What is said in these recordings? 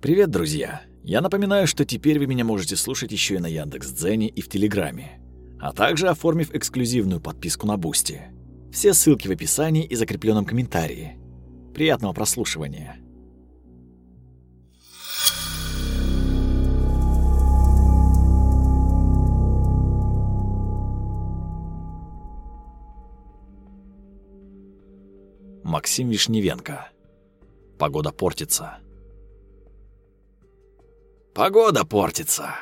Привет, друзья! Я напоминаю, что теперь вы меня можете слушать еще и на Яндекс.Дзене и в Телеграме, а также оформив эксклюзивную подписку на Boosty. Все ссылки в описании и закрепленном комментарии. Приятного прослушивания! Максим Вишневенко. Погода портится. Погода портится.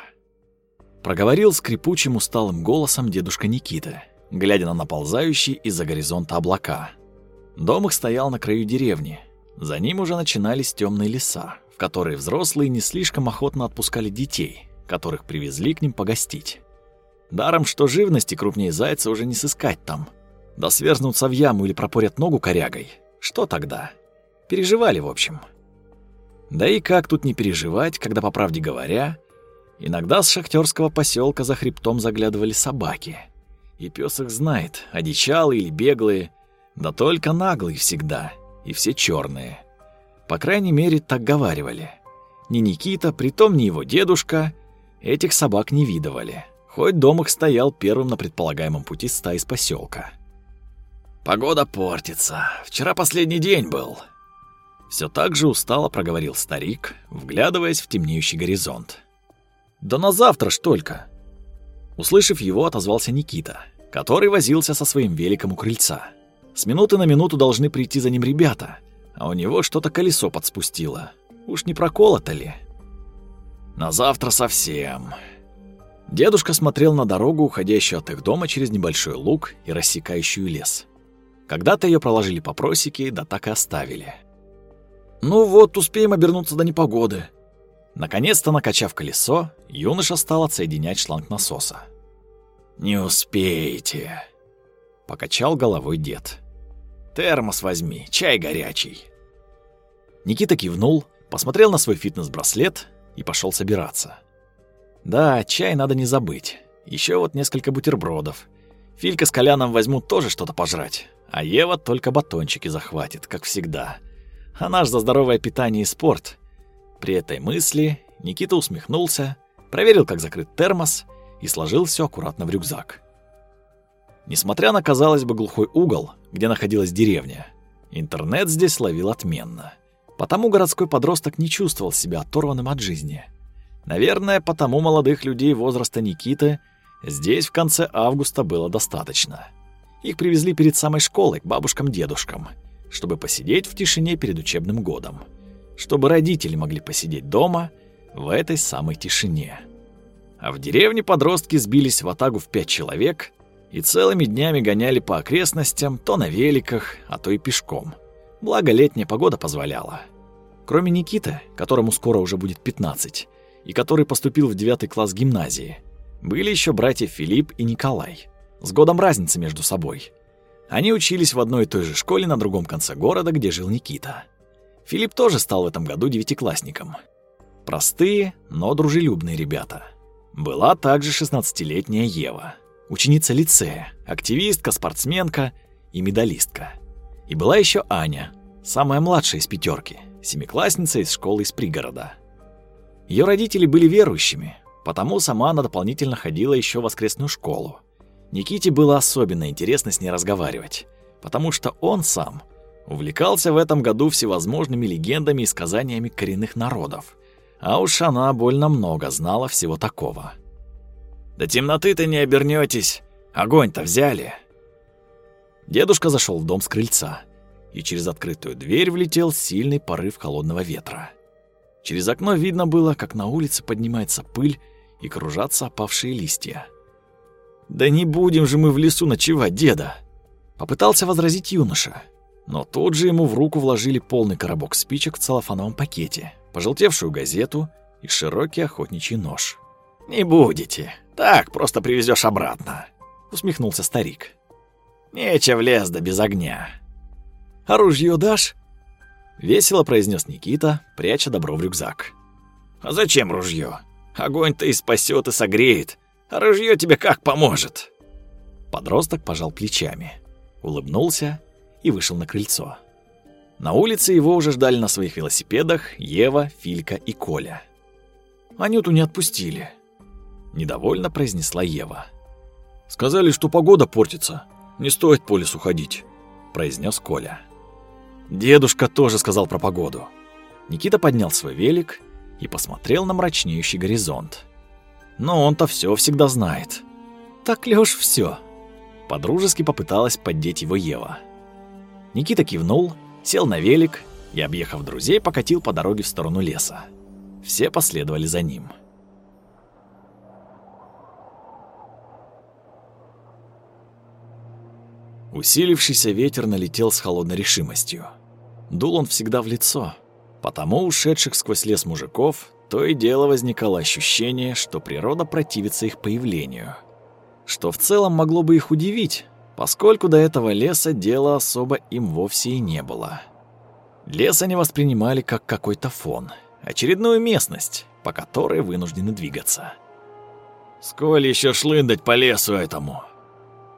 Проговорил скрипучим усталым голосом дедушка Никита, глядя на наползающие из-за горизонта облака. Дом их стоял на краю деревни. За ним уже начинались темные леса, в которые взрослые не слишком охотно отпускали детей, которых привезли к ним погостить. Даром, что живности крупнее зайца уже не сыскать там, да сверзнутся в яму или пропорят ногу корягой. Что тогда? Переживали, в общем. Да и как тут не переживать, когда, по правде говоря, иногда с шахтерского поселка за хребтом заглядывали собаки. И пес их знает, одичалые или беглые, да только наглые всегда, и все черные. По крайней мере, так говаривали. Ни Никита, притом ни его дедушка, этих собак не видывали, хоть дом их стоял первым на предполагаемом пути стаи из поселка. Погода портится. Вчера последний день был. Все так же устало проговорил старик, вглядываясь в темнеющий горизонт. Да на завтра ж только. Услышав его, отозвался Никита, который возился со своим великом у крыльца. С минуты на минуту должны прийти за ним ребята, а у него что-то колесо подспустило. Уж не проколото ли? На завтра совсем. Дедушка смотрел на дорогу, уходящую от их дома через небольшой луг и рассекающую лес. Когда-то ее проложили по просеке, да так и оставили. «Ну вот, успеем обернуться до непогоды». Наконец-то, накачав колесо, юноша стал отсоединять шланг насоса. «Не успеете», — покачал головой дед. «Термос возьми, чай горячий». Никита кивнул, посмотрел на свой фитнес-браслет и пошел собираться. «Да, чай надо не забыть. Еще вот несколько бутербродов. Филька с Коляном возьмут тоже что-то пожрать. А Ева только батончики захватит, как всегда. А наш за здоровое питание и спорт. При этой мысли Никита усмехнулся, проверил, как закрыт термос и сложил все аккуратно в рюкзак. Несмотря на, казалось бы, глухой угол, где находилась деревня, интернет здесь ловил отменно. Потому городской подросток не чувствовал себя оторванным от жизни. Наверное, потому молодых людей возраста Никиты здесь в конце августа было достаточно. Их привезли перед самой школой к бабушкам-дедушкам, чтобы посидеть в тишине перед учебным годом, чтобы родители могли посидеть дома в этой самой тишине. А в деревне подростки сбились в атагу в пять человек и целыми днями гоняли по окрестностям то на великах, а то и пешком. Благо летняя погода позволяла. Кроме Никиты, которому скоро уже будет 15, и который поступил в девятый класс гимназии, были еще братья Филипп и Николай – с годом разницы между собой. Они учились в одной и той же школе на другом конце города, где жил Никита. Филипп тоже стал в этом году девятиклассником. Простые, но дружелюбные ребята. Была также 16-летняя Ева, ученица лицея, активистка, спортсменка и медалистка. И была еще Аня, самая младшая из пятерки, семиклассница из школы из пригорода. Ее родители были верующими, потому сама она дополнительно ходила еще в воскресную школу. Никите было особенно интересно с ней разговаривать, потому что он сам увлекался в этом году всевозможными легендами и сказаниями коренных народов. А уж она больно много знала всего такого. «До темноты-то не обернётесь, огонь-то взяли!» Дедушка зашел в дом с крыльца, и через открытую дверь влетел сильный порыв холодного ветра. Через окно видно было, как на улице поднимается пыль и кружатся опавшие листья. «Да не будем же мы в лесу ночевать, деда!» Попытался возразить юноша, но тут же ему в руку вложили полный коробок спичек в целлофановом пакете, пожелтевшую газету и широкий охотничий нож. «Не будете. Так, просто привезешь обратно», — усмехнулся старик. «Нече в лес да без огня». «Оружье «А дашь?» — весело произнес Никита, пряча добро в рюкзак. «А зачем ружье? Огонь-то и спасет, и согреет. А ружье тебе как поможет?» Подросток пожал плечами, улыбнулся и вышел на крыльцо. На улице его уже ждали на своих велосипедах Ева, Филька и Коля. «Анюту не отпустили», — недовольно произнесла Ева. «Сказали, что погода портится. Не стоит по лесу ходить», — произнес Коля. Дедушка тоже сказал про погоду. Никита поднял свой велик и посмотрел на мрачнеющий горизонт. Но он-то все всегда знает. Так ли уж все? Подружески попыталась поддеть его Ева. Никита кивнул, сел на велик и, объехав друзей, покатил по дороге в сторону леса. Все последовали за ним. Усилившийся ветер налетел с холодной решимостью. Дул он всегда в лицо, потому ушедших сквозь лес мужиков то и дело возникало ощущение, что природа противится их появлению. Что в целом могло бы их удивить, поскольку до этого леса дела особо им вовсе и не было. Лес они воспринимали как какой-то фон, очередную местность, по которой вынуждены двигаться. «Сколь еще шлындать по лесу этому?»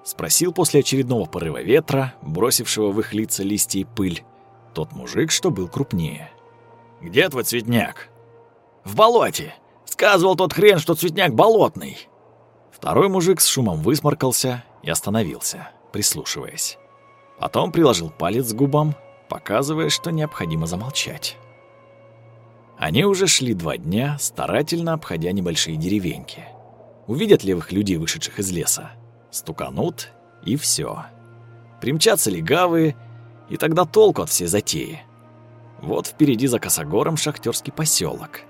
Спросил после очередного порыва ветра, бросившего в их лица листья и пыль, тот мужик, что был крупнее. «Где твой цветняк?» «В болоте. Сказывал тот хрен, что цветняк болотный». Второй мужик с шумом высморкался и остановился, прислушиваясь. Потом приложил палец к губам, показывая, что необходимо замолчать. Они уже шли два дня, старательно обходя небольшие деревеньки. Увидят левых людей, вышедших из леса, стуканут, и все. Примчатся легавые, и тогда толку от всей затеи. Вот впереди за косогором шахтерский поселок.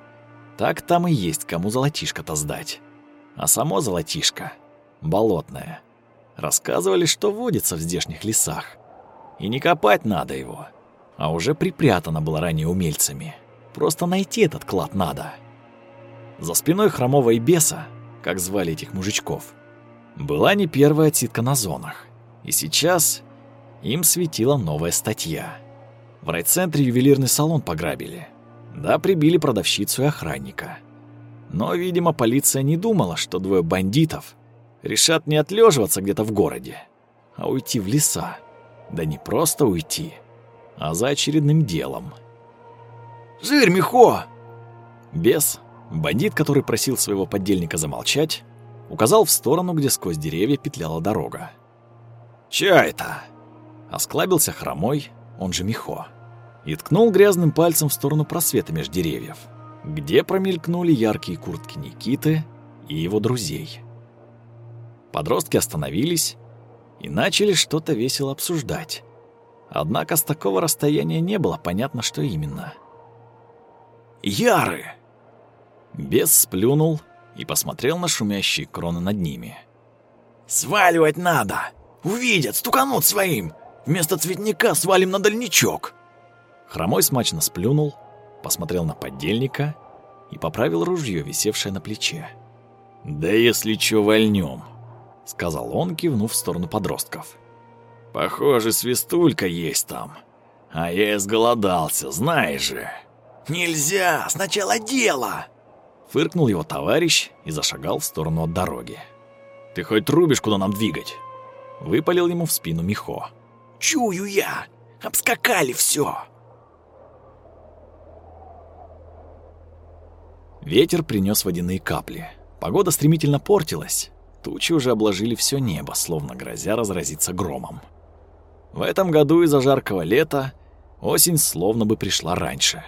Так там и есть кому золотишко-то сдать. А само золотишко — болотное. Рассказывали, что водится в здешних лесах. И не копать надо его, а уже припрятано было ранее умельцами. Просто найти этот клад надо. За спиной хромого и беса, как звали этих мужичков, была не первая отсидка на зонах. И сейчас им светила новая статья. В райцентре ювелирный салон пограбили. Да, прибили продавщицу и охранника. Но, видимо, полиция не думала, что двое бандитов решат не отлеживаться где-то в городе, а уйти в леса. Да не просто уйти, а за очередным делом. «Жирь, Михо!» Бес, бандит, который просил своего подельника замолчать, указал в сторону, где сквозь деревья петляла дорога. «Чё это?» Осклабился хромой, он же Михо, и ткнул грязным пальцем в сторону просвета меж деревьев, где промелькнули яркие куртки Никиты и его друзей. Подростки остановились и начали что-то весело обсуждать. Однако с такого расстояния не было понятно, что именно. «Яры!» Бес сплюнул и посмотрел на шумящие кроны над ними. «Сваливать надо! Увидят, стуканут своим! Вместо цветника свалим на дальничок!» Хромой смачно сплюнул, посмотрел на поддельника и поправил ружье, висевшее на плече. «Да если чё вольнём», — сказал он, кивнув в сторону подростков. «Похоже, свистулька есть там. А я изголодался, знаешь же». «Нельзя! Сначала дело!» Фыркнул его товарищ и зашагал в сторону от дороги. «Ты хоть рубишь, куда нам двигать?» Выпалил ему в спину Михо. Чую я! Обскакали все!» Ветер принес водяные капли. Погода стремительно портилась. Тучи уже обложили все небо, словно грозя разразиться громом. В этом году из-за жаркого лета осень словно бы пришла раньше.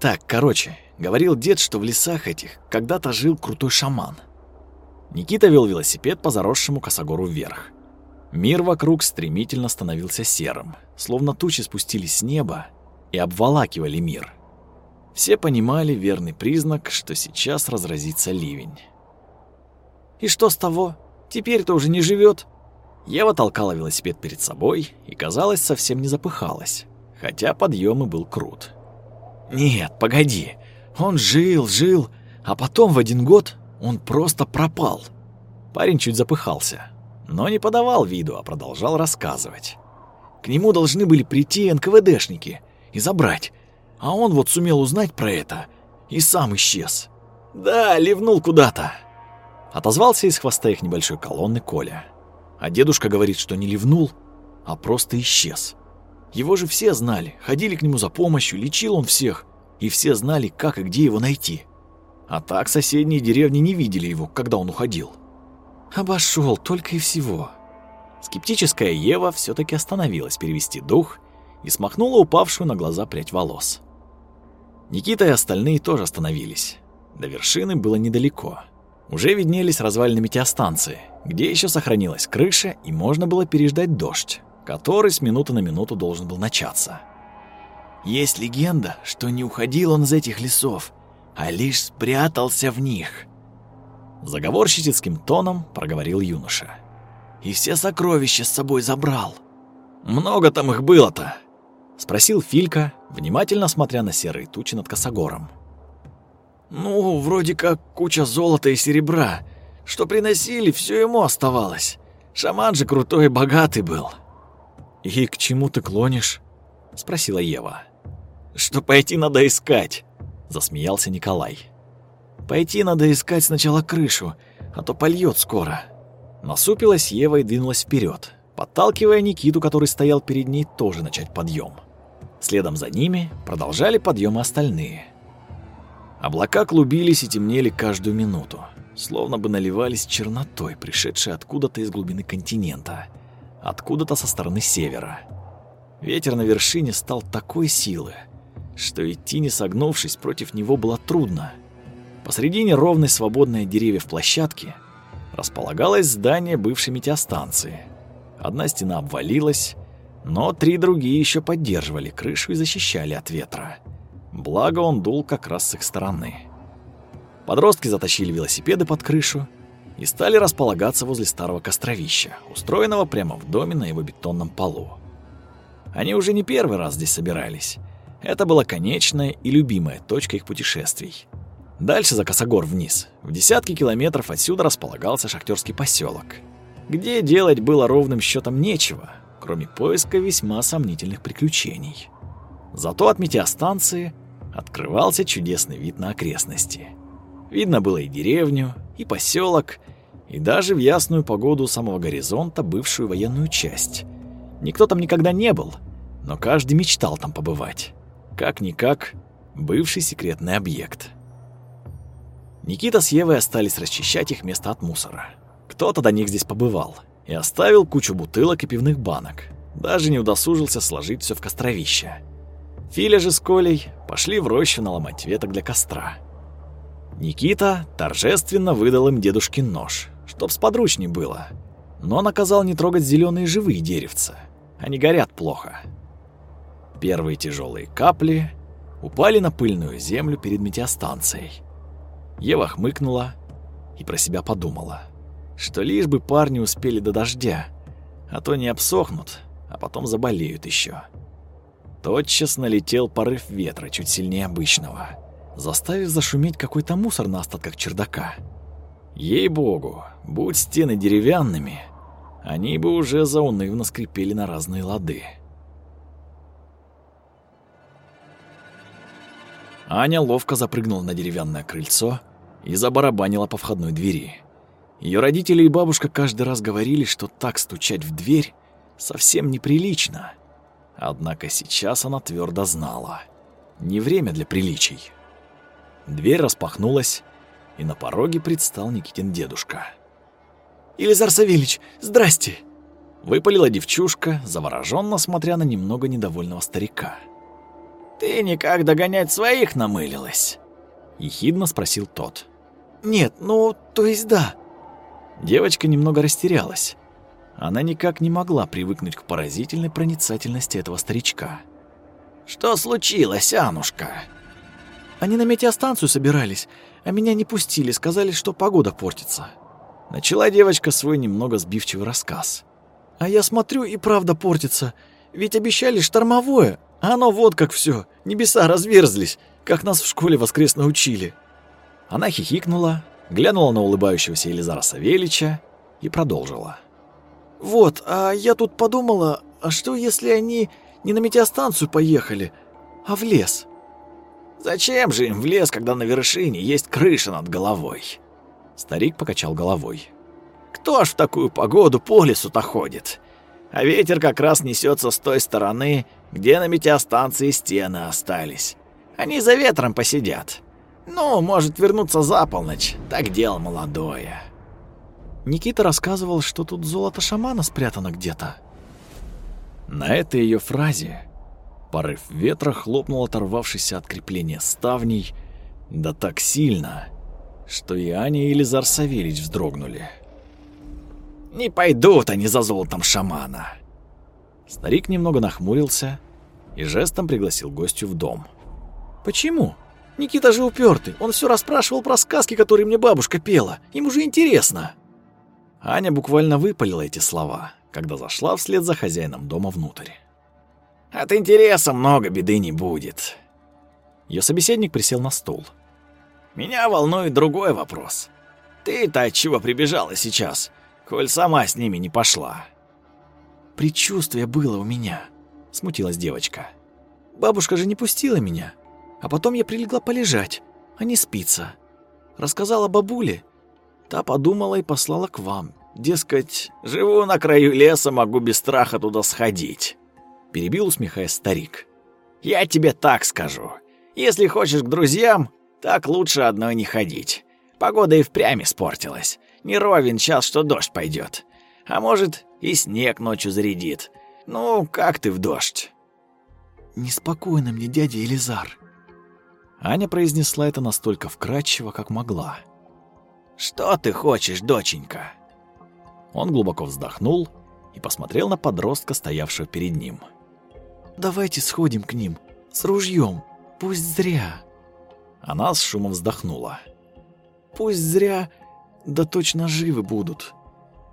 Так, короче, говорил дед, что в лесах этих когда-то жил крутой шаман. Никита вел велосипед по заросшему косогору вверх. Мир вокруг стремительно становился серым, словно тучи спустились с неба и обволакивали мир. Все понимали верный признак, что сейчас разразится ливень. «И что с того? Теперь-то уже не живет. Ева толкала велосипед перед собой и, казалось, совсем не запыхалась, хотя подъем и был крут. «Нет, погоди, он жил, жил, а потом в один год он просто пропал». Парень чуть запыхался, но не подавал виду, а продолжал рассказывать. К нему должны были прийти НКВДшники и забрать, а он вот сумел узнать про это и сам исчез. Да, ливнул куда-то. Отозвался из хвоста их небольшой колонны Коля. А дедушка говорит, что не ливнул, а просто исчез. Его же все знали, ходили к нему за помощью, лечил он всех, и все знали, как и где его найти. А так соседние деревни не видели его, когда он уходил. Обошел только и всего. Скептическая Ева все таки остановилась перевести дух и смахнула упавшую на глаза прядь волос. Никита и остальные тоже остановились. До вершины было недалеко. Уже виднелись развалины метеостанции, где еще сохранилась крыша и можно было переждать дождь, который с минуты на минуту должен был начаться. Есть легенда, что не уходил он из этих лесов, а лишь спрятался в них. Заговорщическим тоном проговорил юноша. И все сокровища с собой забрал. Много там их было-то? Спросил Филька, внимательно смотря на серые тучи над Косогором. Ну, вроде как куча золота и серебра. Что приносили, все ему оставалось. Шаман же крутой и богатый был. И к чему ты клонишь? Спросила Ева. Что пойти надо искать, засмеялся Николай. Пойти надо искать сначала крышу, а то польет скоро. Насупилась Ева и двинулась вперед, подталкивая Никиту, который стоял перед ней, тоже начать подъем. Следом за ними продолжали подъемы остальные. Облака клубились и темнели каждую минуту, словно бы наливались чернотой, пришедшей откуда-то из глубины континента, откуда-то со стороны севера. Ветер на вершине стал такой силы, что идти не согнувшись против него было трудно. Посредине ровной свободной деревьев площадки располагалось здание бывшей метеостанции. Одна стена обвалилась, но три другие еще поддерживали крышу и защищали от ветра. Благо он дул как раз с их стороны. Подростки затащили велосипеды под крышу и стали располагаться возле старого костровища, устроенного прямо в доме на его бетонном полу. Они уже не первый раз здесь собирались. Это была конечная и любимая точка их путешествий. Дальше за Косогор вниз, в десятки километров отсюда располагался шахтерский поселок, где делать было ровным счетом нечего, кроме поиска весьма сомнительных приключений. Зато от метеостанции открывался чудесный вид на окрестности. Видно было и деревню, и поселок, и даже в ясную погоду самого горизонта бывшую военную часть. Никто там никогда не был, но каждый мечтал там побывать. Как-никак, бывший секретный объект. Никита с Евой остались расчищать их место от мусора. Кто-то до них здесь побывал — и оставил кучу бутылок и пивных банок. Даже не удосужился сложить все в костровище. Филя же с Колей пошли в рощу наломать веток для костра. Никита торжественно выдал им дедушкин нож, чтоб сподручней было, но наказал не трогать зеленые живые деревца. Они горят плохо. Первые тяжелые капли упали на пыльную землю перед метеостанцией. Ева хмыкнула и про себя подумала что лишь бы парни успели до дождя, а то не обсохнут, а потом заболеют еще. Тотчас налетел порыв ветра чуть сильнее обычного, заставив зашуметь какой-то мусор на остатках чердака. Ей-богу, будь стены деревянными, они бы уже заунывно скрипели на разные лады. Аня ловко запрыгнула на деревянное крыльцо и забарабанила по входной двери. Ее родители и бабушка каждый раз говорили, что так стучать в дверь совсем неприлично. Однако сейчас она твердо знала. Не время для приличий. Дверь распахнулась, и на пороге предстал Никитин дедушка. «Илизар Савельич, здрасте!» Выпалила девчушка, завороженно смотря на немного недовольного старика. «Ты никак догонять своих намылилась?» Ехидно спросил тот. «Нет, ну, то есть да. Девочка немного растерялась. Она никак не могла привыкнуть к поразительной проницательности этого старичка. «Что случилось, Анушка?» «Они на метеостанцию собирались, а меня не пустили, сказали, что погода портится». Начала девочка свой немного сбивчивый рассказ. «А я смотрю, и правда портится. Ведь обещали штормовое, а оно вот как все, небеса разверзлись, как нас в школе воскресно учили». Она хихикнула, глянула на улыбающегося Елизара Савельича и продолжила. «Вот, а я тут подумала, а что если они не на метеостанцию поехали, а в лес?» «Зачем же им в лес, когда на вершине есть крыша над головой?» Старик покачал головой. «Кто ж в такую погоду по лесу-то ходит? А ветер как раз несется с той стороны, где на метеостанции стены остались. Они за ветром посидят. Ну, может вернуться за полночь, так дело молодое. Никита рассказывал, что тут золото шамана спрятано где-то. На этой ее фразе порыв ветра хлопнул оторвавшийся от крепления ставней, да так сильно, что и Аня и Елизар Савельич вздрогнули. «Не пойдут они за золотом шамана!» Старик немного нахмурился и жестом пригласил гостю в дом. «Почему? Никита же упертый. Он все расспрашивал про сказки, которые мне бабушка пела. Ему же интересно!» Аня буквально выпалила эти слова, когда зашла вслед за хозяином дома внутрь. «От интереса много беды не будет». Ее собеседник присел на стул. «Меня волнует другой вопрос. Ты-то от чего прибежала сейчас, коль сама с ними не пошла?» «Предчувствие было у меня», — смутилась девочка. «Бабушка же не пустила меня, а потом я прилегла полежать, а не спиться. Рассказала бабуле, Та подумала и послала к вам. Дескать, живу на краю леса, могу без страха туда сходить. Перебил, усмехаясь старик. Я тебе так скажу. Если хочешь к друзьям, так лучше одной не ходить. Погода и впрямь испортилась. Не ровен час, что дождь пойдет. А может, и снег ночью зарядит. Ну, как ты в дождь? Неспокойно мне, дядя Елизар. Аня произнесла это настолько вкрадчиво, как могла. «Что ты хочешь, доченька?» Он глубоко вздохнул и посмотрел на подростка, стоявшего перед ним. «Давайте сходим к ним, с ружьем, пусть зря». Она с шумом вздохнула. «Пусть зря, да точно живы будут.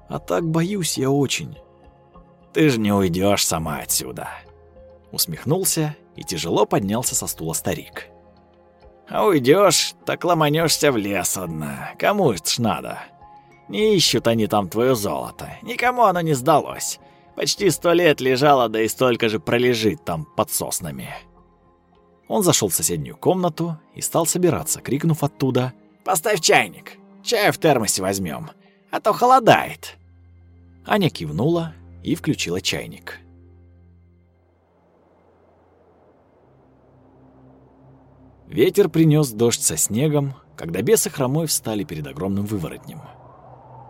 А так боюсь я очень». «Ты же не уйдешь сама отсюда», — усмехнулся и тяжело поднялся со стула старик. А уйдешь, так ломанешься в лес одна. Кому это ж надо? Не ищут они там твое золото. Никому оно не сдалось. Почти сто лет лежало, да и столько же пролежит там под соснами. Он зашел в соседнюю комнату и стал собираться, крикнув оттуда «Поставь чайник! Чая в термосе возьмем, а то холодает!» Аня кивнула и включила чайник. Ветер принес дождь со снегом, когда бесы хромой встали перед огромным выворотнем.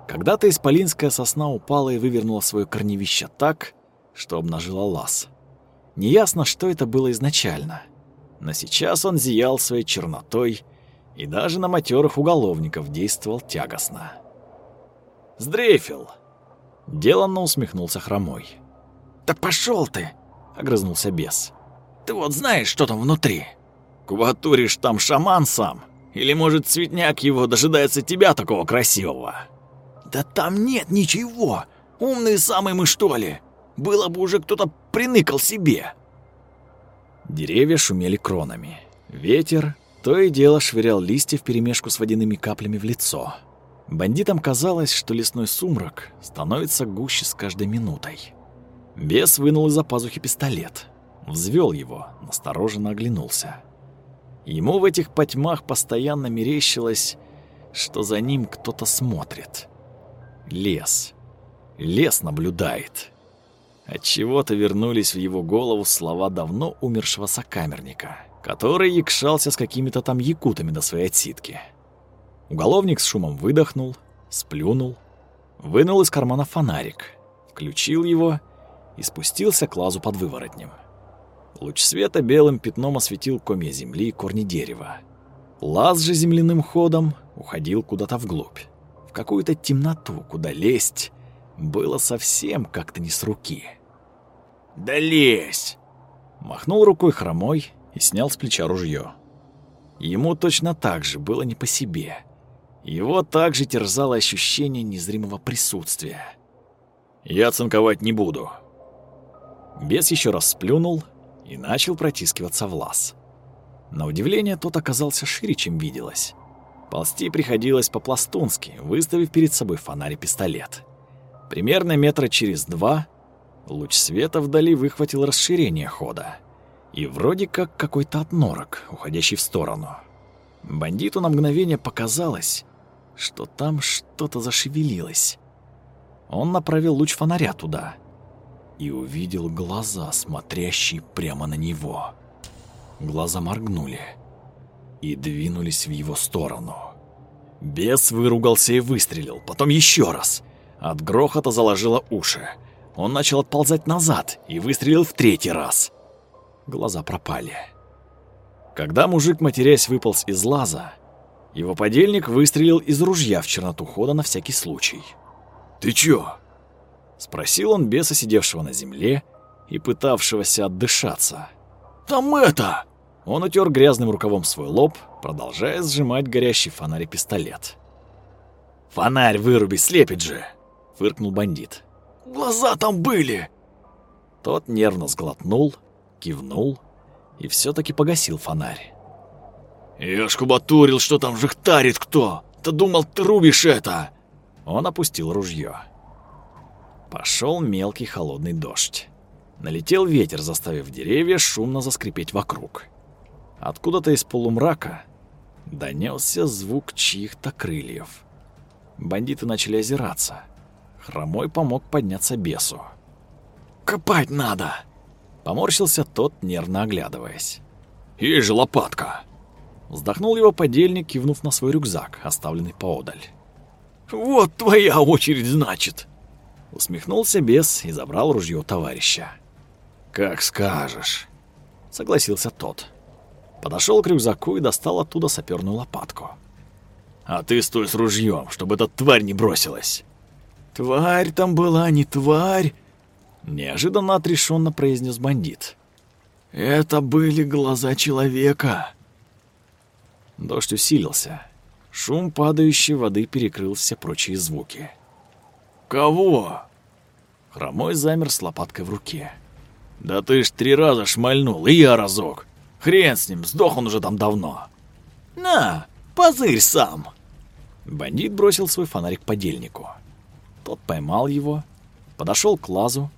Когда-то исполинская сосна упала и вывернула свое корневище так, что обнажила лаз. Неясно, что это было изначально, но сейчас он зиял своей чернотой и даже на матерых уголовников действовал тягостно. «Сдрейфил!» — деланно усмехнулся хромой. «Да пошел ты!» — огрызнулся бес. «Ты вот знаешь, что там внутри?» Кватуришь там шаман сам? Или, может, цветняк его дожидается тебя такого красивого?» «Да там нет ничего! Умные самые мы, что ли? Было бы уже кто-то приныкал себе!» Деревья шумели кронами. Ветер то и дело швырял листья вперемешку с водяными каплями в лицо. Бандитам казалось, что лесной сумрак становится гуще с каждой минутой. Бес вынул из-за пазухи пистолет, взвел его, настороженно оглянулся. Ему в этих потьмах постоянно мерещилось, что за ним кто-то смотрит. Лес. Лес наблюдает. От чего то вернулись в его голову слова давно умершего сокамерника, который якшался с какими-то там якутами до своей отсидки. Уголовник с шумом выдохнул, сплюнул, вынул из кармана фонарик, включил его и спустился к лазу под выворотнем. Луч света белым пятном осветил комья земли и корни дерева. Лаз же земляным ходом уходил куда-то вглубь, в какую-то темноту, куда лезть было совсем как-то не с руки. «Да лезь!» Махнул рукой хромой и снял с плеча ружье. Ему точно так же было не по себе. Его также терзало ощущение незримого присутствия. «Я цинковать не буду». Бес еще раз сплюнул и начал протискиваться в лаз. На удивление, тот оказался шире, чем виделось. Ползти приходилось по-пластунски, выставив перед собой фонарь и пистолет. Примерно метра через два луч света вдали выхватил расширение хода. И вроде как какой-то отнорок, уходящий в сторону. Бандиту на мгновение показалось, что там что-то зашевелилось. Он направил луч фонаря туда. И увидел глаза, смотрящие прямо на него. Глаза моргнули и двинулись в его сторону. Бес выругался и выстрелил, потом еще раз. От грохота заложило уши. Он начал отползать назад и выстрелил в третий раз. Глаза пропали. Когда мужик, матерясь, выполз из лаза, его подельник выстрелил из ружья в черноту хода на всякий случай. «Ты чё?» — спросил он беса, сидевшего на земле и пытавшегося отдышаться. «Там это!» Он утер грязным рукавом свой лоб, продолжая сжимать горящий фонарь и пистолет. «Фонарь выруби, слепит же!» — фыркнул бандит. «Глаза там были!» Тот нервно сглотнул, кивнул и все таки погасил фонарь. «Я ж кубатурил, что там жихтарит кто! Ты думал, ты рубишь это!» Он опустил ружье. Пошел мелкий холодный дождь. Налетел ветер, заставив деревья шумно заскрипеть вокруг. Откуда-то из полумрака донесся звук чьих-то крыльев. Бандиты начали озираться. Хромой помог подняться бесу. «Копать надо!» Поморщился тот, нервно оглядываясь. «Есть же лопатка!» Вздохнул его подельник, кивнув на свой рюкзак, оставленный поодаль. «Вот твоя очередь, значит!» Усмехнулся бес и забрал ружье товарища. «Как скажешь», — согласился тот. Подошел к рюкзаку и достал оттуда саперную лопатку. «А ты стой с ружьем, чтобы эта тварь не бросилась!» «Тварь там была, не тварь!» Неожиданно отрешенно произнес бандит. «Это были глаза человека!» Дождь усилился. Шум падающей воды перекрыл все прочие звуки. «Кого?» Хромой замер с лопаткой в руке. «Да ты ж три раза шмальнул, и я разок. Хрен с ним, сдох он уже там давно. На, позырь сам!» Бандит бросил свой фонарик подельнику. Тот поймал его, подошел к лазу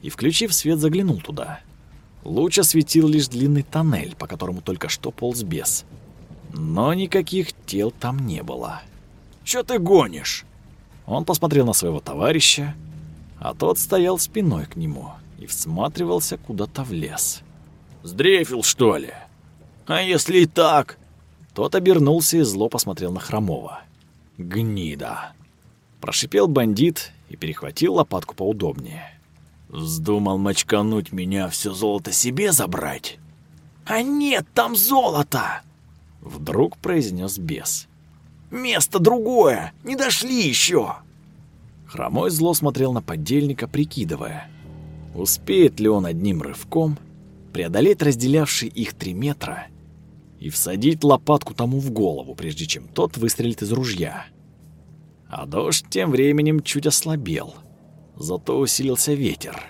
и, включив свет, заглянул туда. Луч осветил лишь длинный тоннель, по которому только что полз бес. Но никаких тел там не было. «Чё ты гонишь?» Он посмотрел на своего товарища, а тот стоял спиной к нему и всматривался куда-то в лес. «Сдрефил, что ли? А если и так?» Тот обернулся и зло посмотрел на Хромова. «Гнида!» Прошипел бандит и перехватил лопатку поудобнее. «Вздумал мочкануть меня, все золото себе забрать?» «А нет там золота!» Вдруг произнес бес. Место другое! Не дошли еще!» Хромой зло смотрел на подельника, прикидывая, успеет ли он одним рывком преодолеть разделявшие их три метра и всадить лопатку тому в голову, прежде чем тот выстрелит из ружья. А дождь тем временем чуть ослабел, зато усилился ветер.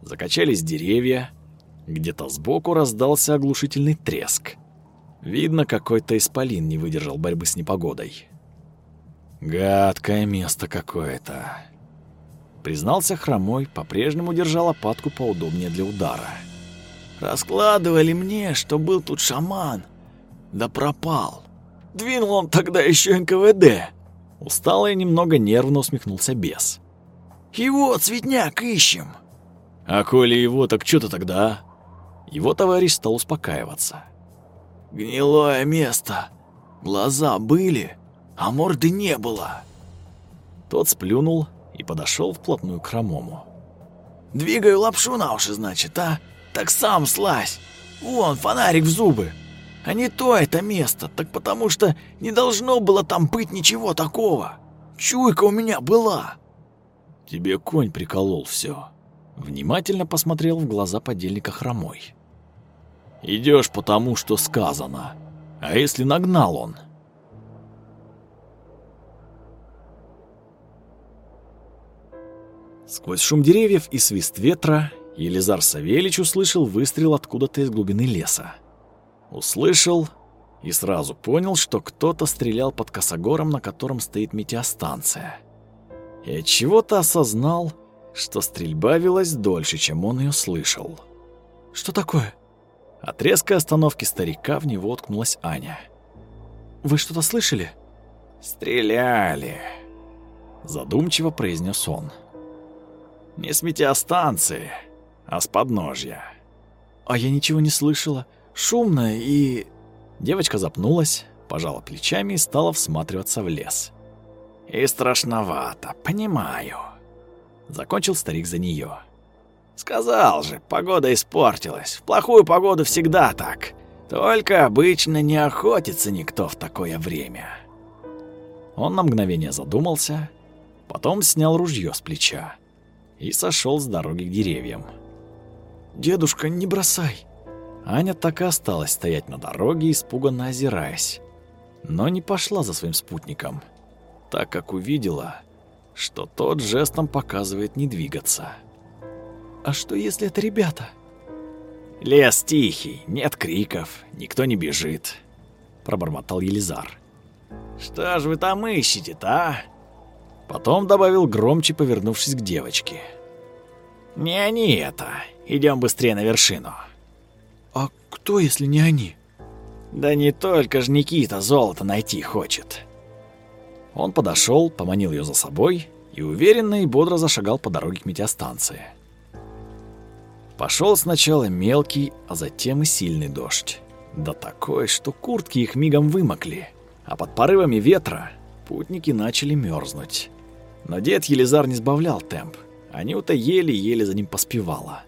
Закачались деревья, где-то сбоку раздался оглушительный треск. Видно, какой-то исполин не выдержал борьбы с непогодой. Гадкое место какое-то. Признался хромой, по-прежнему держал лопатку поудобнее для удара. Раскладывали мне, что был тут шаман. Да пропал. Двинул он тогда еще НКВД. Устало и немного нервно усмехнулся бес. Его цветняк ищем. А коли его, так что то тогда? Его товарищ стал успокаиваться. Гнилое место. Глаза были, а морды не было. Тот сплюнул и подошел вплотную к хромому. Двигаю лапшу на уши, значит, а? Так сам слазь. Вон, фонарик в зубы. А не то это место, так потому что не должно было там быть ничего такого. Чуйка у меня была. Тебе конь приколол все. Внимательно посмотрел в глаза подельника хромой. Идешь потому, что сказано. А если нагнал он? Сквозь шум деревьев и свист ветра Елизар Савельич услышал выстрел откуда-то из глубины леса. Услышал и сразу понял, что кто-то стрелял под косогором, на котором стоит метеостанция. И от чего-то осознал, что стрельба велась дольше, чем он ее слышал. Что такое? От резкой остановки старика в него уткнулась Аня. «Вы что-то слышали?» «Стреляли», — задумчиво произнес он. Не с метеостанции, а с подножья. А я ничего не слышала. Шумно и... Девочка запнулась, пожала плечами и стала всматриваться в лес. И страшновато, понимаю. Закончил старик за нее. Сказал же, погода испортилась. В плохую погоду всегда так. Только обычно не охотится никто в такое время. Он на мгновение задумался, потом снял ружье с плеча и сошел с дороги к деревьям. «Дедушка, не бросай!» Аня так и осталась стоять на дороге, испуганно озираясь, но не пошла за своим спутником, так как увидела, что тот жестом показывает не двигаться. «А что, если это ребята?» «Лес тихий, нет криков, никто не бежит», — пробормотал Елизар. «Что ж вы там ищете-то, а?» Потом добавил громче, повернувшись к девочке. «Не они это. Идем быстрее на вершину». «А кто, если не они?» «Да не только ж Никита золото найти хочет». Он подошел, поманил ее за собой и уверенно и бодро зашагал по дороге к метеостанции. Пошел сначала мелкий, а затем и сильный дождь. Да такой, что куртки их мигом вымокли, а под порывами ветра путники начали мерзнуть. Но дед Елизар не сбавлял темп, Анюта еле-еле за ним поспевала.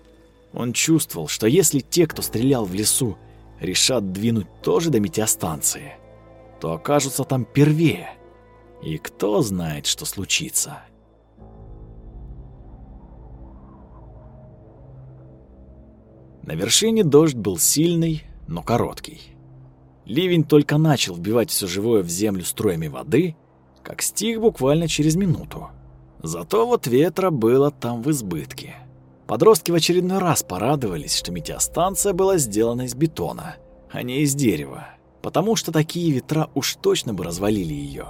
Он чувствовал, что если те, кто стрелял в лесу, решат двинуть тоже до метеостанции, то окажутся там первее. И кто знает, что случится. На вершине дождь был сильный, но короткий. Ливень только начал вбивать все живое в землю струями воды, как стих буквально через минуту. Зато вот ветра было там в избытке. Подростки в очередной раз порадовались, что метеостанция была сделана из бетона, а не из дерева, потому что такие ветра уж точно бы развалили ее.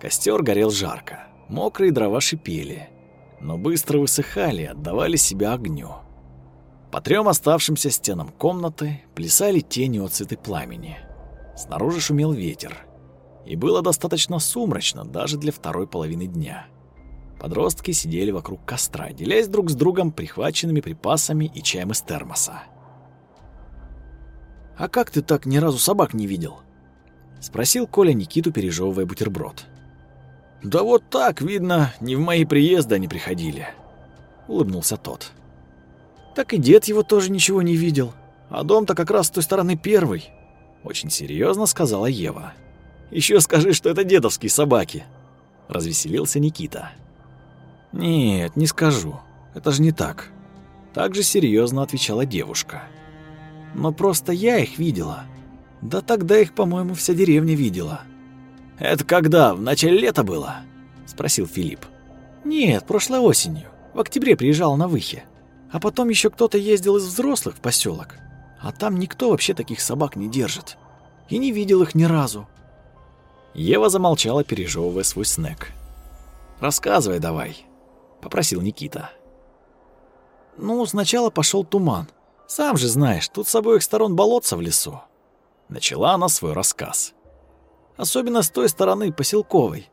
Костер горел жарко, мокрые дрова шипели, но быстро высыхали и отдавали себя огню. По трем оставшимся стенам комнаты плясали тени от цветы пламени. Снаружи шумел ветер, и было достаточно сумрачно даже для второй половины дня. Подростки сидели вокруг костра, делясь друг с другом прихваченными припасами и чаем из термоса. «А как ты так ни разу собак не видел?» — спросил Коля Никиту, пережевывая бутерброд. «Да вот так, видно, не в мои приезды они приходили», — улыбнулся тот. Так и дед его тоже ничего не видел. А дом-то как раз с той стороны первый. Очень серьезно сказала Ева. Еще скажи, что это дедовские собаки. Развеселился Никита. Нет, не скажу. Это же не так. Так же серьезно отвечала девушка. Но просто я их видела. Да тогда их, по-моему, вся деревня видела. Это когда? В начале лета было? Спросил Филипп. Нет, прошлой осенью. В октябре приезжал на выхе. А потом еще кто-то ездил из взрослых в поселок, а там никто вообще таких собак не держит. И не видел их ни разу. Ева замолчала, пережевывая свой снэк. «Рассказывай давай», — попросил Никита. «Ну, сначала пошел туман. Сам же знаешь, тут с обоих сторон болотца в лесу». Начала она свой рассказ. «Особенно с той стороны, поселковой.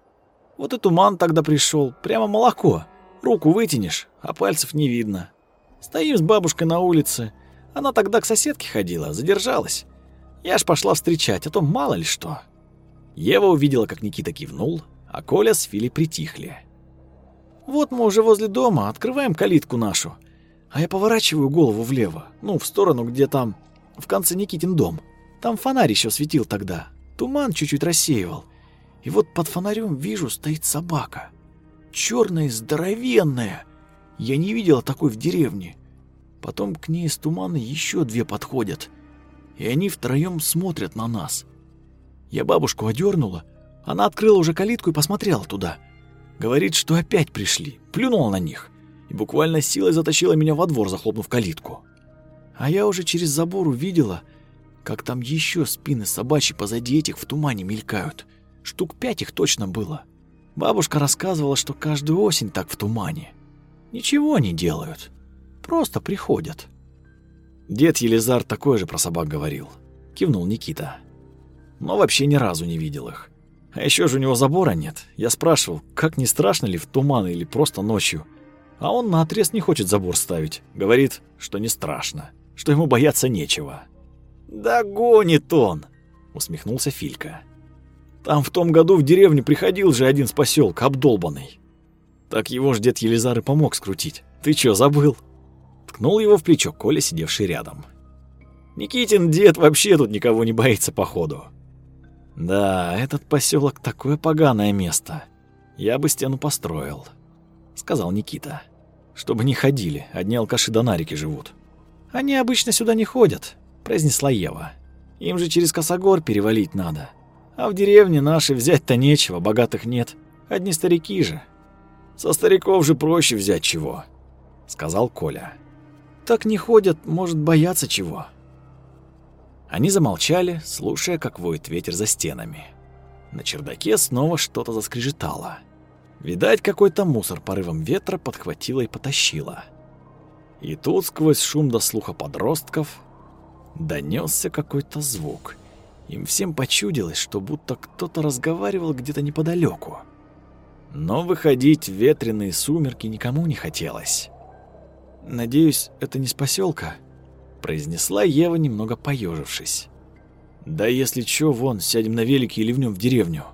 Вот и туман тогда пришел, прямо молоко. Руку вытянешь, а пальцев не видно. Стоим с бабушкой на улице. Она тогда к соседке ходила, задержалась. Я ж пошла встречать, а то мало ли что. Ева увидела, как Никита кивнул, а Коля с Фили притихли. Вот мы уже возле дома, открываем калитку нашу. А я поворачиваю голову влево, ну, в сторону, где там, в конце Никитин дом. Там фонарь еще светил тогда, туман чуть-чуть рассеивал. И вот под фонарем вижу, стоит собака. Черная, здоровенная. Я не видела такой в деревне. Потом к ней из тумана еще две подходят. И они втроем смотрят на нас. Я бабушку одернула. Она открыла уже калитку и посмотрела туда. Говорит, что опять пришли. Плюнула на них. И буквально силой затащила меня во двор, захлопнув калитку. А я уже через забор увидела, как там еще спины собачьи позади этих в тумане мелькают. Штук пять их точно было. Бабушка рассказывала, что каждую осень так в тумане. Ничего не делают. Просто приходят. Дед Елизар такой же про собак говорил. Кивнул Никита. Но вообще ни разу не видел их. А еще же у него забора нет. Я спрашивал, как не страшно ли в туман или просто ночью. А он наотрез не хочет забор ставить. Говорит, что не страшно, что ему бояться нечего. «Да гонит он!» — усмехнулся Филька. «Там в том году в деревню приходил же один с посёлка, обдолбанный. Так его ж дед Елизар и помог скрутить. Ты чё, забыл?» Ткнул его в плечо Коля, сидевший рядом. «Никитин дед вообще тут никого не боится, походу». «Да, этот поселок такое поганое место. Я бы стену построил», — сказал Никита. «Чтобы не ходили, одни алкаши до нарики живут». «Они обычно сюда не ходят», — произнесла Ева. «Им же через Косогор перевалить надо. А в деревне нашей взять-то нечего, богатых нет. Одни старики же». «Со стариков же проще взять чего», — сказал Коля. «Так не ходят, может, бояться чего». Они замолчали, слушая, как воет ветер за стенами. На чердаке снова что-то заскрежетало. Видать, какой-то мусор порывом ветра подхватило и потащило. И тут сквозь шум до слуха подростков донесся какой-то звук. Им всем почудилось, что будто кто-то разговаривал где-то неподалеку. Но выходить в ветреные сумерки никому не хотелось. «Надеюсь, это не с поселка, произнесла Ева, немного поежившись. «Да если чё, вон, сядем на велике и ливнем в деревню!»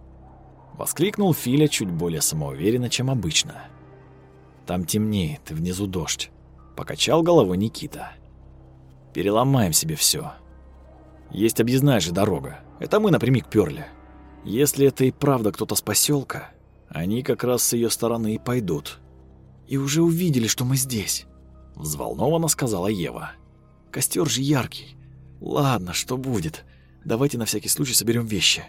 Воскликнул Филя чуть более самоуверенно, чем обычно. «Там темнеет, внизу дождь», — покачал головой Никита. «Переломаем себе все. Есть объездная же дорога. Это мы напрямик пёрли. Если это и правда кто-то с поселка, они как раз с ее стороны и пойдут. И уже увидели, что мы здесь», — взволнованно сказала Ева. Костер же яркий. Ладно, что будет. Давайте на всякий случай соберем вещи.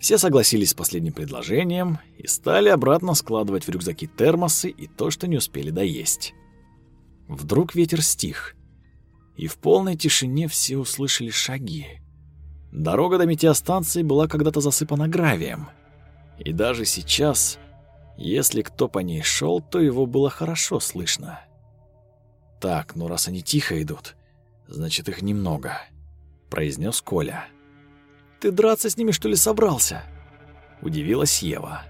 Все согласились с последним предложением и стали обратно складывать в рюкзаки термосы и то, что не успели доесть. Вдруг ветер стих, и в полной тишине все услышали шаги. Дорога до метеостанции была когда-то засыпана гравием, и даже сейчас, если кто по ней шел, то его было хорошо слышно. «Так, ну раз они тихо идут, значит их немного», — произнес Коля. «Ты драться с ними, что ли, собрался?» — удивилась Ева.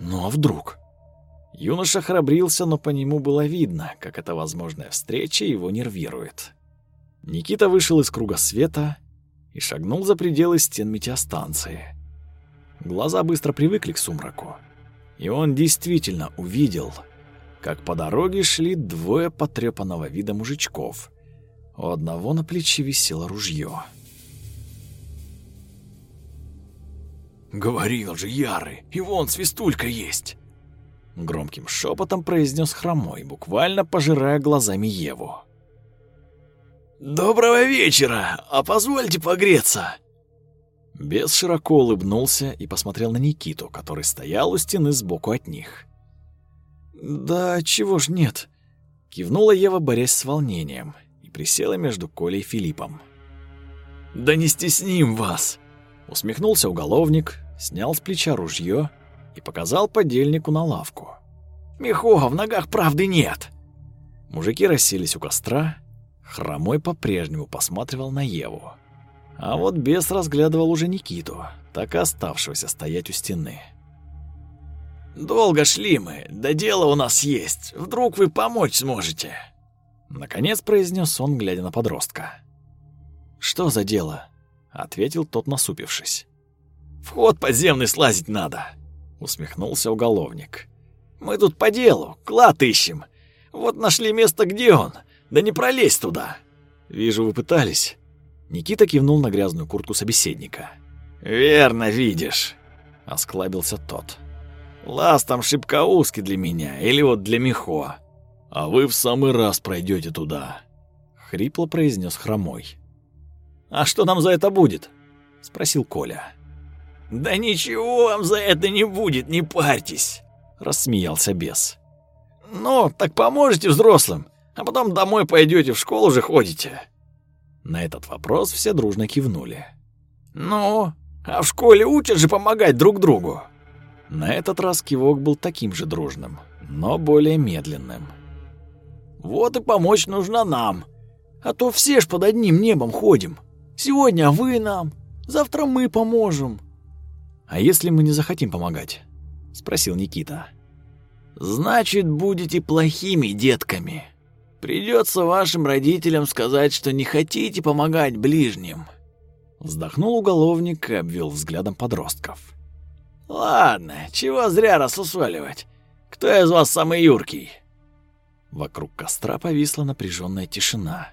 «Ну а вдруг?» Юноша храбрился, но по нему было видно, как эта возможная встреча его нервирует. Никита вышел из круга света и шагнул за пределы стен метеостанции. Глаза быстро привыкли к сумраку, и он действительно увидел — как по дороге шли двое потрепанного вида мужичков. У одного на плече висело ружье. «Говорил же Яры, и вон свистулька есть!» Громким шепотом произнес хромой, буквально пожирая глазами Еву. «Доброго вечера! А позвольте погреться!» Бес широко улыбнулся и посмотрел на Никиту, который стоял у стены сбоку от них. «Да чего ж нет?» — кивнула Ева, борясь с волнением, и присела между Колей и Филиппом. «Да не стесним вас!» — усмехнулся уголовник, снял с плеча ружье и показал подельнику на лавку. «Мехова, в ногах правды нет!» Мужики расселись у костра, Хромой по-прежнему посматривал на Еву. А вот бес разглядывал уже Никиту, так и оставшегося стоять у стены. Долго шли мы, да дело у нас есть. Вдруг вы помочь сможете?» Наконец произнес он, глядя на подростка. «Что за дело?» — ответил тот, насупившись. «Вход подземный слазить надо», — усмехнулся уголовник. «Мы тут по делу, клад ищем. Вот нашли место, где он, да не пролезь туда». «Вижу, вы пытались». Никита кивнул на грязную куртку собеседника. «Верно видишь», — осклабился тот. Лаз там шибко узкий для меня, или вот для Михо. А вы в самый раз пройдете туда», — хрипло произнес Хромой. «А что нам за это будет?» — спросил Коля. «Да ничего вам за это не будет, не парьтесь», — рассмеялся бес. «Ну, так поможете взрослым, а потом домой пойдете, в школу же ходите». На этот вопрос все дружно кивнули. «Ну, а в школе учат же помогать друг другу», на этот раз кивок был таким же дружным, но более медленным. «Вот и помочь нужно нам. А то все ж под одним небом ходим. Сегодня вы нам, завтра мы поможем». «А если мы не захотим помогать?» — спросил Никита. значит, будете плохими детками. Придется вашим родителям сказать, что не хотите помогать ближним. Вздохнул уголовник и обвел взглядом подростков. Ладно, чего зря рассусоливать. Кто из вас самый юркий? Вокруг костра повисла напряженная тишина.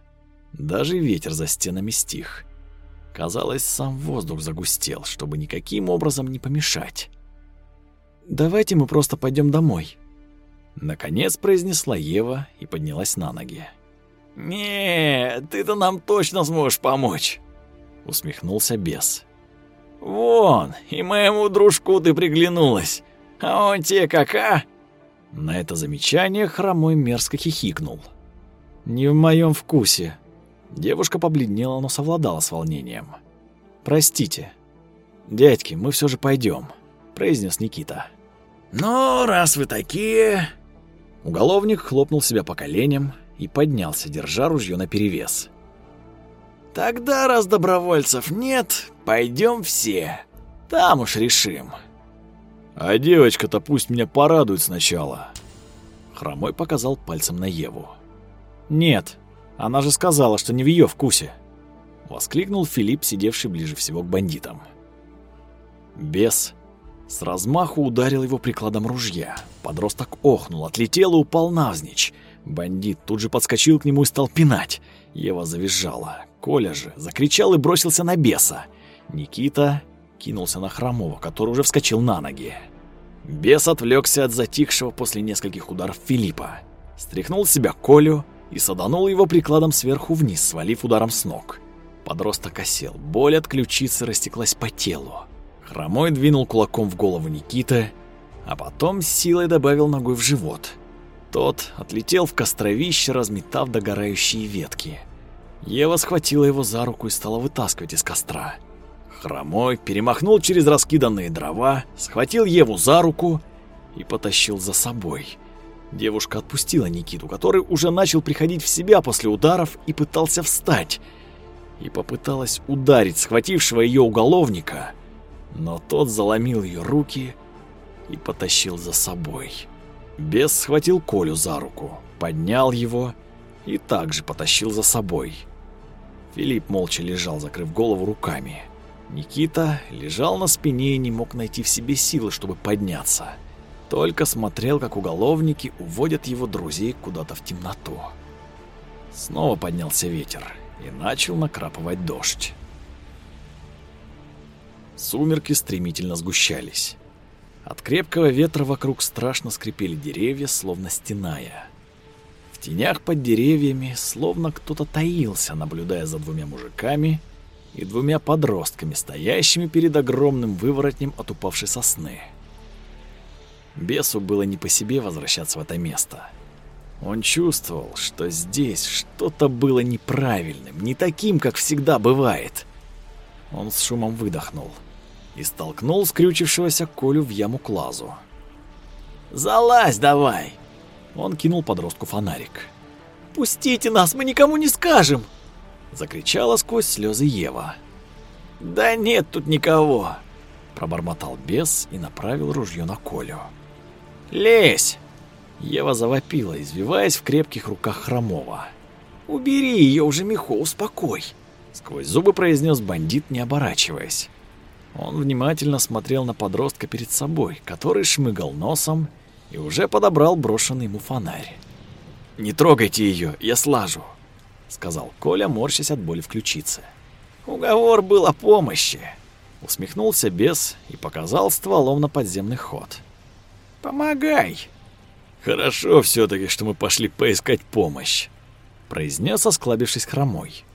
Даже ветер за стенами стих. Казалось, сам воздух загустел, чтобы никаким образом не помешать. «Давайте мы просто пойдем домой», — наконец произнесла Ева и поднялась на ноги. «Не, ты-то нам точно сможешь помочь», — усмехнулся бес. «Вон, и моему дружку ты приглянулась, а он тебе кака?» На это замечание хромой мерзко хихикнул. «Не в моем вкусе». Девушка побледнела, но совладала с волнением. «Простите. Дядьки, мы все же пойдем», — произнес Никита. «Ну, раз вы такие...» Уголовник хлопнул себя по коленям и поднялся, держа ружье наперевес. «Тогда, раз добровольцев нет, пойдем все. Там уж решим». «А девочка-то пусть меня порадует сначала». Хромой показал пальцем на Еву. «Нет, она же сказала, что не в ее вкусе!» Воскликнул Филипп, сидевший ближе всего к бандитам. Бес с размаху ударил его прикладом ружья. Подросток охнул, отлетел и упал навзничь. Бандит тут же подскочил к нему и стал пинать. Ева завизжала. Коля же закричал и бросился на беса. Никита кинулся на Хромова, который уже вскочил на ноги. Бес отвлекся от затихшего после нескольких ударов Филиппа. Стряхнул с себя Колю и саданул его прикладом сверху вниз, свалив ударом с ног. Подросток осел, боль от ключицы растеклась по телу. Хромой двинул кулаком в голову Никиты, а потом силой добавил ногой в живот. Тот отлетел в костровище, разметав догорающие ветки. Ева схватила его за руку и стала вытаскивать из костра. Хромой перемахнул через раскиданные дрова, схватил Еву за руку и потащил за собой. Девушка отпустила Никиту, который уже начал приходить в себя после ударов и пытался встать. И попыталась ударить схватившего ее уголовника, но тот заломил ее руки и потащил за собой. Бес схватил Колю за руку, поднял его и также потащил за собой. Филипп молча лежал, закрыв голову руками. Никита лежал на спине и не мог найти в себе силы, чтобы подняться. Только смотрел, как уголовники уводят его друзей куда-то в темноту. Снова поднялся ветер и начал накрапывать дождь. Сумерки стремительно сгущались. От крепкого ветра вокруг страшно скрипели деревья, словно стеная. Тенях под деревьями словно кто-то таился, наблюдая за двумя мужиками и двумя подростками, стоящими перед огромным выворотнем от упавшей сосны. Бесу было не по себе возвращаться в это место. Он чувствовал, что здесь что-то было неправильным, не таким, как всегда бывает. Он с шумом выдохнул и столкнул скрючившегося Колю в яму к лазу. «Залазь давай!» Он кинул подростку фонарик. «Пустите нас, мы никому не скажем!» Закричала сквозь слезы Ева. «Да нет тут никого!» Пробормотал бес и направил ружье на Колю. «Лезь!» Ева завопила, извиваясь в крепких руках Хромова. «Убери ее уже, Михо, успокой!» Сквозь зубы произнес бандит, не оборачиваясь. Он внимательно смотрел на подростка перед собой, который шмыгал носом и уже подобрал брошенный ему фонарь. «Не трогайте ее, я слажу», — сказал Коля, морщась от боли в ключице. «Уговор был о помощи», — усмехнулся бес и показал стволом на подземный ход. «Помогай!» «Хорошо все таки что мы пошли поискать помощь», — произнес, осклабившись хромой.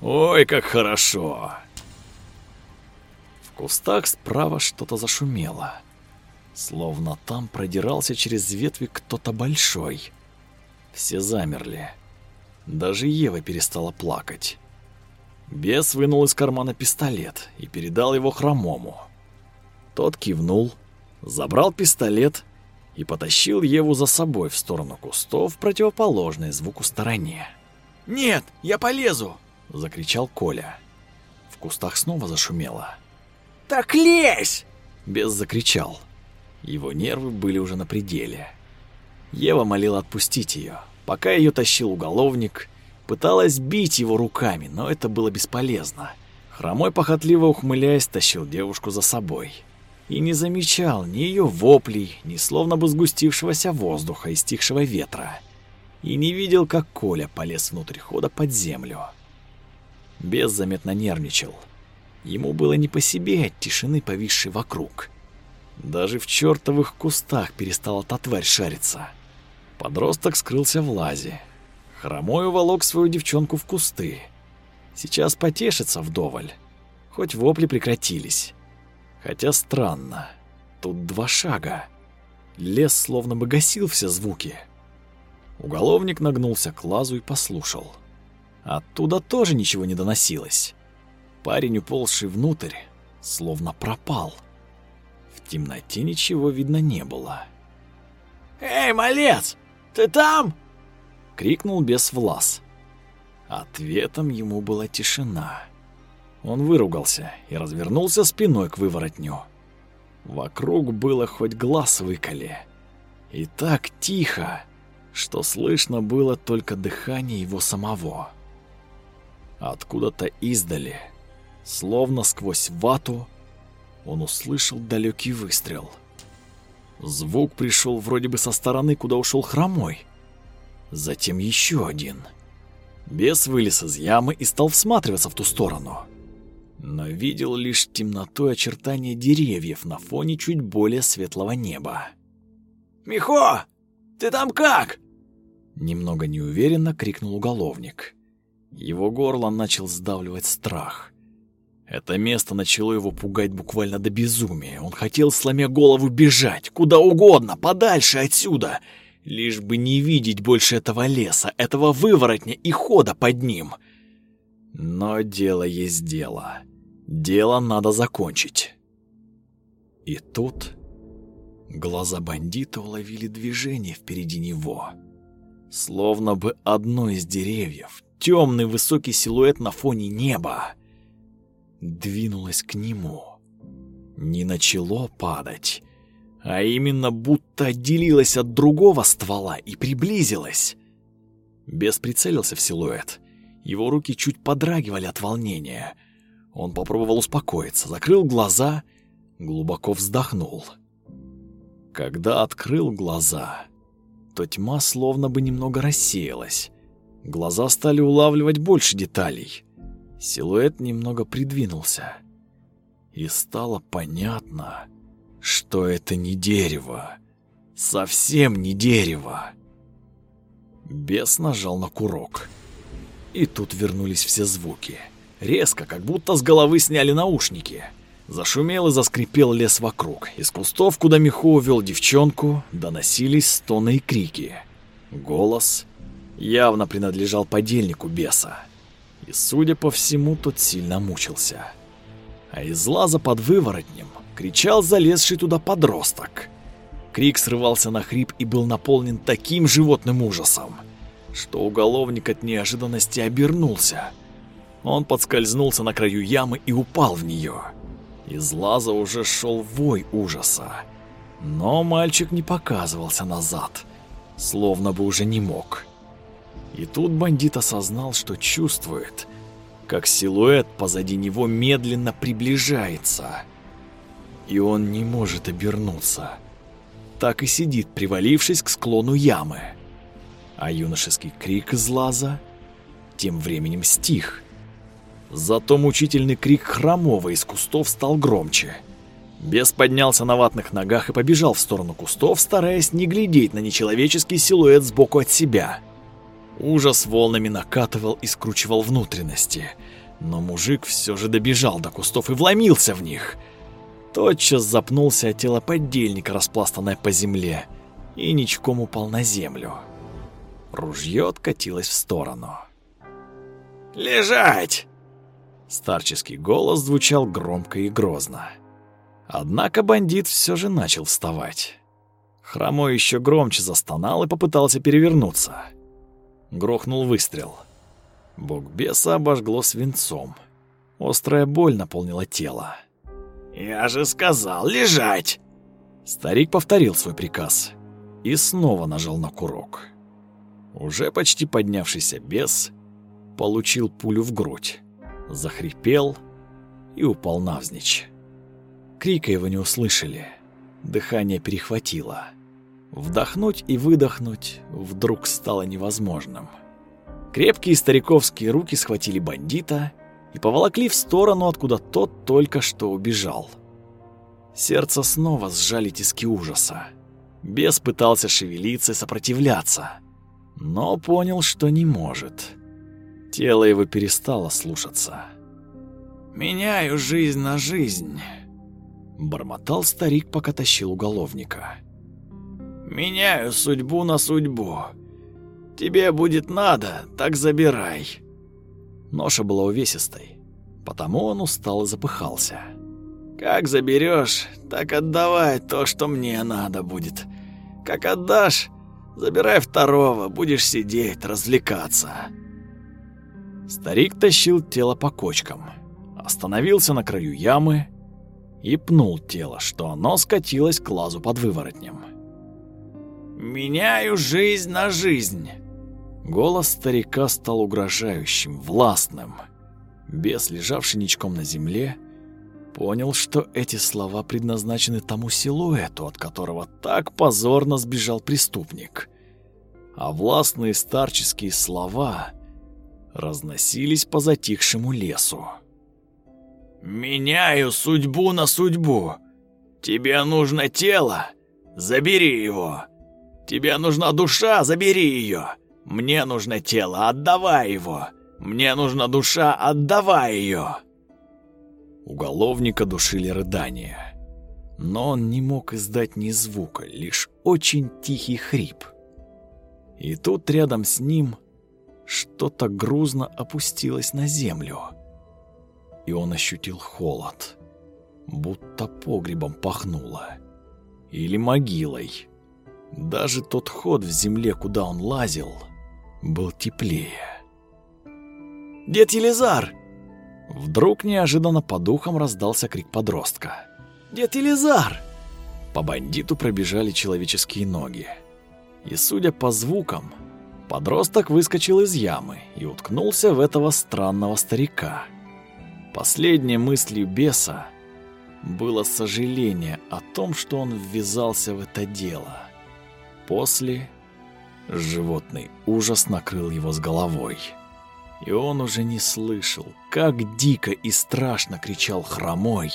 «Ой, как хорошо!» В кустах справа что-то зашумело, словно там продирался через ветви кто-то большой. Все замерли. Даже Ева перестала плакать. Бес вынул из кармана пистолет и передал его хромому. Тот кивнул, забрал пистолет и потащил Еву за собой в сторону кустов, противоположной звуку стороне. «Нет, я полезу!» — закричал Коля. В кустах снова зашумело. «Так лезь!» — Бес закричал. Его нервы были уже на пределе. Ева молила отпустить ее. Пока ее тащил уголовник, пыталась бить его руками, но это было бесполезно. Хромой, похотливо ухмыляясь, тащил девушку за собой. И не замечал ни ее воплей, ни словно бы сгустившегося воздуха и стихшего ветра. И не видел, как Коля полез внутрь хода под землю. Бес заметно нервничал. Ему было не по себе от тишины, повисшей вокруг. Даже в чертовых кустах перестала та тварь шариться. Подросток скрылся в лазе. Хромой уволок свою девчонку в кусты. Сейчас потешится вдоволь. Хоть вопли прекратились. Хотя странно. Тут два шага. Лес словно бы гасил все звуки. Уголовник нагнулся к лазу и послушал. Оттуда тоже ничего не доносилось. Парень, уползший внутрь, словно пропал. В темноте ничего видно не было. «Эй, малец, ты там?» — крикнул бес Влас. Ответом ему была тишина. Он выругался и развернулся спиной к выворотню. Вокруг было хоть глаз выколи. И так тихо, что слышно было только дыхание его самого. Откуда-то издали, словно сквозь вату, он услышал далекий выстрел. Звук пришел вроде бы со стороны, куда ушел хромой. Затем еще один. Бес вылез из ямы и стал всматриваться в ту сторону. Но видел лишь темноту и очертания деревьев на фоне чуть более светлого неба. «Михо, ты там как?» Немного неуверенно крикнул уголовник. Его горло начал сдавливать страх. Это место начало его пугать буквально до безумия. Он хотел, сломя голову, бежать куда угодно, подальше отсюда, лишь бы не видеть больше этого леса, этого выворотня и хода под ним. Но дело есть дело. Дело надо закончить. И тут глаза бандита уловили движение впереди него. Словно бы одно из деревьев, темный высокий силуэт на фоне неба, двинулось к нему. Не начало падать, а именно будто отделилось от другого ствола и приблизилось. Бес прицелился в силуэт. Его руки чуть подрагивали от волнения. Он попробовал успокоиться, закрыл глаза, глубоко вздохнул. Когда открыл глаза, то тьма словно бы немного рассеялась. Глаза стали улавливать больше деталей. Силуэт немного придвинулся. И стало понятно, что это не дерево. Совсем не дерево. Бес нажал на курок. И тут вернулись все звуки. Резко, как будто с головы сняли наушники. Зашумел и заскрипел лес вокруг. Из кустов, куда Михо увел девчонку, доносились стоны и крики. Голос явно принадлежал подельнику беса. И, судя по всему, тот сильно мучился. А из лаза под выворотнем кричал залезший туда подросток. Крик срывался на хрип и был наполнен таким животным ужасом, что уголовник от неожиданности обернулся. Он подскользнулся на краю ямы и упал в нее. Из лаза уже шел вой ужаса. Но мальчик не показывался назад, словно бы уже не мог. И тут бандит осознал, что чувствует, как силуэт позади него медленно приближается. И он не может обернуться. Так и сидит, привалившись к склону ямы. А юношеский крик из лаза тем временем стих. Зато мучительный крик хромого из кустов стал громче. Бес поднялся на ватных ногах и побежал в сторону кустов, стараясь не глядеть на нечеловеческий силуэт сбоку от себя. Ужас волнами накатывал и скручивал внутренности. Но мужик все же добежал до кустов и вломился в них. Тотчас запнулся от тело поддельника, распластанное по земле, и ничком упал на землю. Ружье откатилось в сторону. «Лежать!» Старческий голос звучал громко и грозно. Однако бандит все же начал вставать. Хромой еще громче застонал и попытался перевернуться. Грохнул выстрел. Бог беса обожгло свинцом. Острая боль наполнила тело. «Я же сказал лежать!» Старик повторил свой приказ. и снова нажал на курок. Уже почти поднявшийся бес получил пулю в грудь, захрипел и упал навзничь. Крика его не услышали, дыхание перехватило. Вдохнуть и выдохнуть вдруг стало невозможным. Крепкие стариковские руки схватили бандита и поволокли в сторону, откуда тот только что убежал. Сердце снова сжали тиски ужаса. Бес пытался шевелиться и сопротивляться, но понял, что не может. Тело его перестало слушаться. «Меняю жизнь на жизнь», — бормотал старик, пока тащил уголовника. «Меняю судьбу на судьбу. Тебе будет надо, так забирай». Ноша была увесистой, потому он устал и запыхался. Как заберешь, так отдавай то, что мне надо будет. Как отдашь, забирай второго, будешь сидеть, развлекаться. Старик тащил тело по кочкам, остановился на краю ямы и пнул тело, что оно скатилось к лазу под выворотнем. «Меняю жизнь на жизнь!» Голос старика стал угрожающим, властным. Бес, лежавший ничком на земле, понял, что эти слова предназначены тому силуэту, от которого так позорно сбежал преступник. А властные старческие слова разносились по затихшему лесу. «Меняю судьбу на судьбу. Тебе нужно тело? Забери его. Тебе нужна душа? Забери ее. Мне нужно тело, отдавай его. Мне нужна душа, отдавай ее». Уголовника душили рыдания. Но он не мог издать ни звука, лишь очень тихий хрип. И тут рядом с ним что-то грузно опустилось на землю. И он ощутил холод, будто погребом пахнуло. Или могилой. Даже тот ход в земле, куда он лазил, был теплее. «Дед Елизар!» Вдруг неожиданно по духам раздался крик подростка. «Дед Елизар!» По бандиту пробежали человеческие ноги. И, судя по звукам, подросток выскочил из ямы и уткнулся в этого странного старика. Последней мыслью беса было сожаление о том, что он ввязался в это дело. После животный ужас накрыл его с головой. И он уже не слышал, как дико и страшно кричал хромой,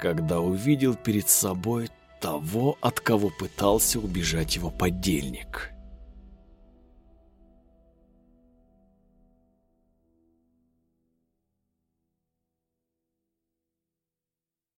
когда увидел перед собой того, от кого пытался убежать его подельник.